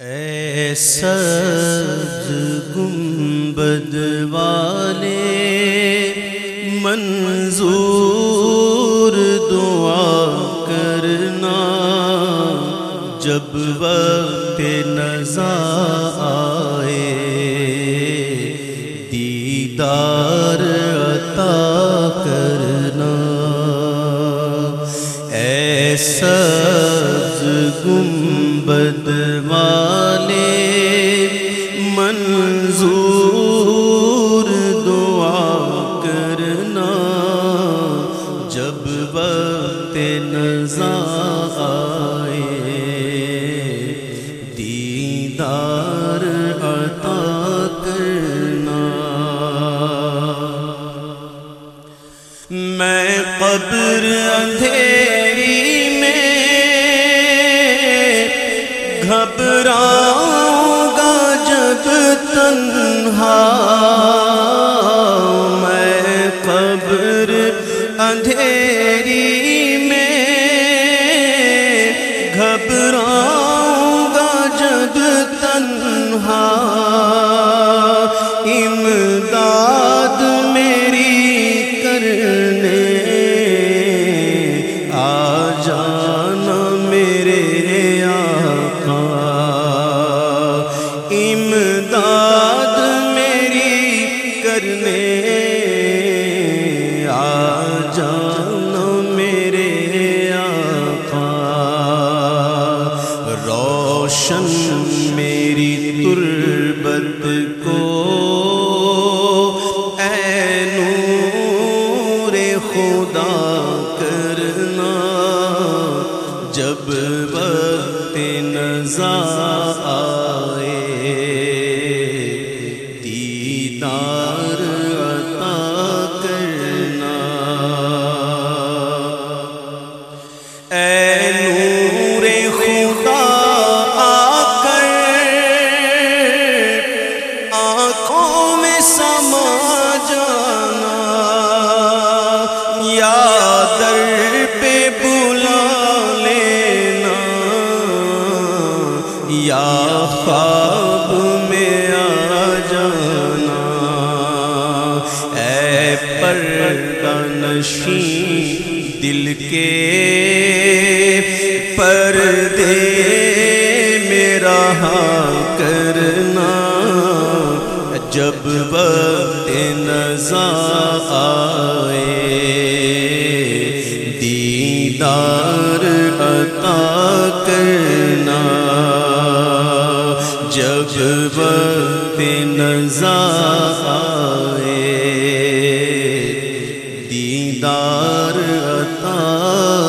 اے سبز گنبد والے منظور دعا کرنا۔ جب وقت نزا آئے، دیدار عطا کرنا۔ اے سبز گنبد دیدار عطا کرنا۔ میں قبر اندھیری میں گھبراؤں گا جب تنہا۔ میں قبر اندھیری میں گھبراؤں تنہا نور خدا کرنا جب وقت نزا آئے دیدار عطا کرنا۔ اے یا در پہ بلا لینا۔ یا خواب میں آ جانا۔ اے پردہ نشین دل کے پردے میرا ہاں کرنا۔ جب وقت نزا آئے دیدار عطا کرنا۔ جب وقت نزا آئے دیدار عطا